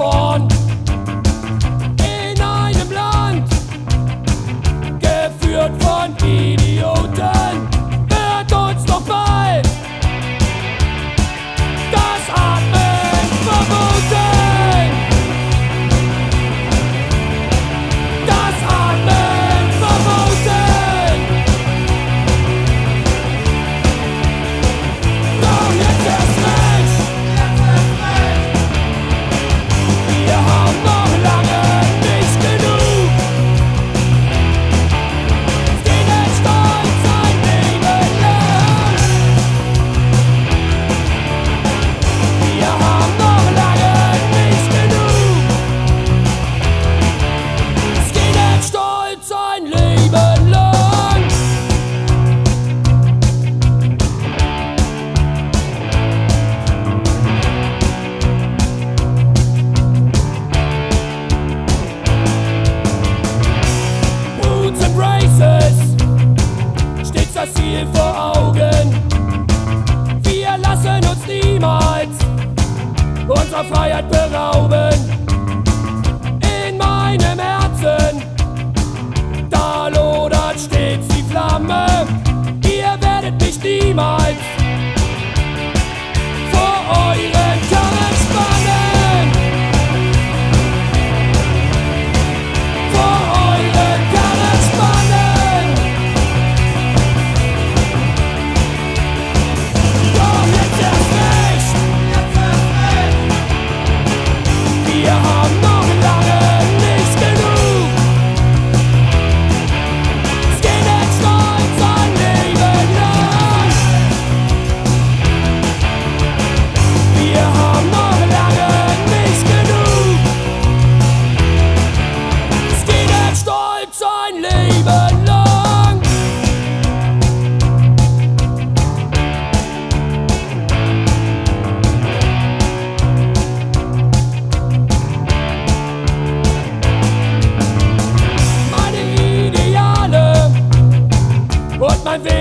On. das Ziel vor Augen. Wir lassen uns niemals unserer Freiheit berauben.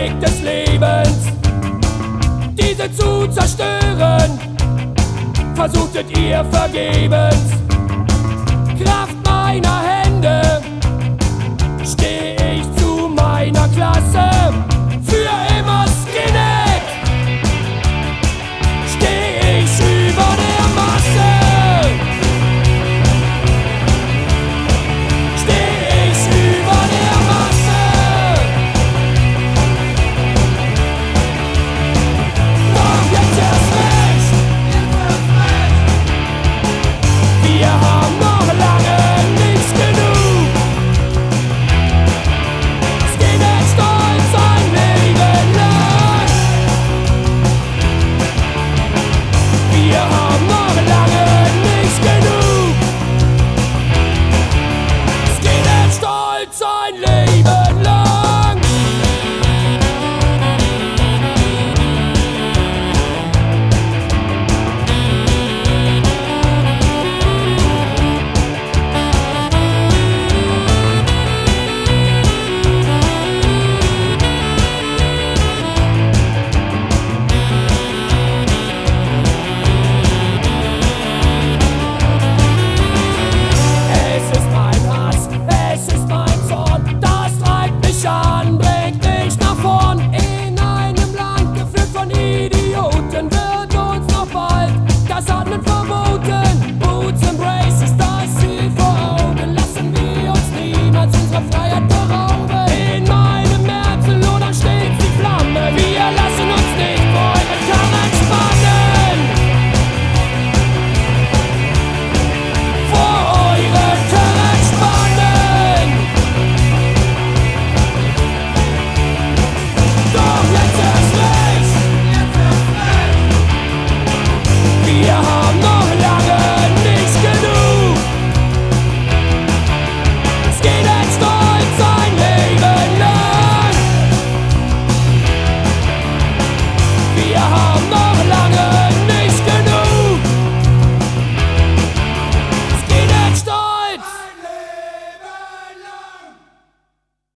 Weg des Lebens, diese zu zerstören, versuchtet ihr vergebens. Kraft meiner Hände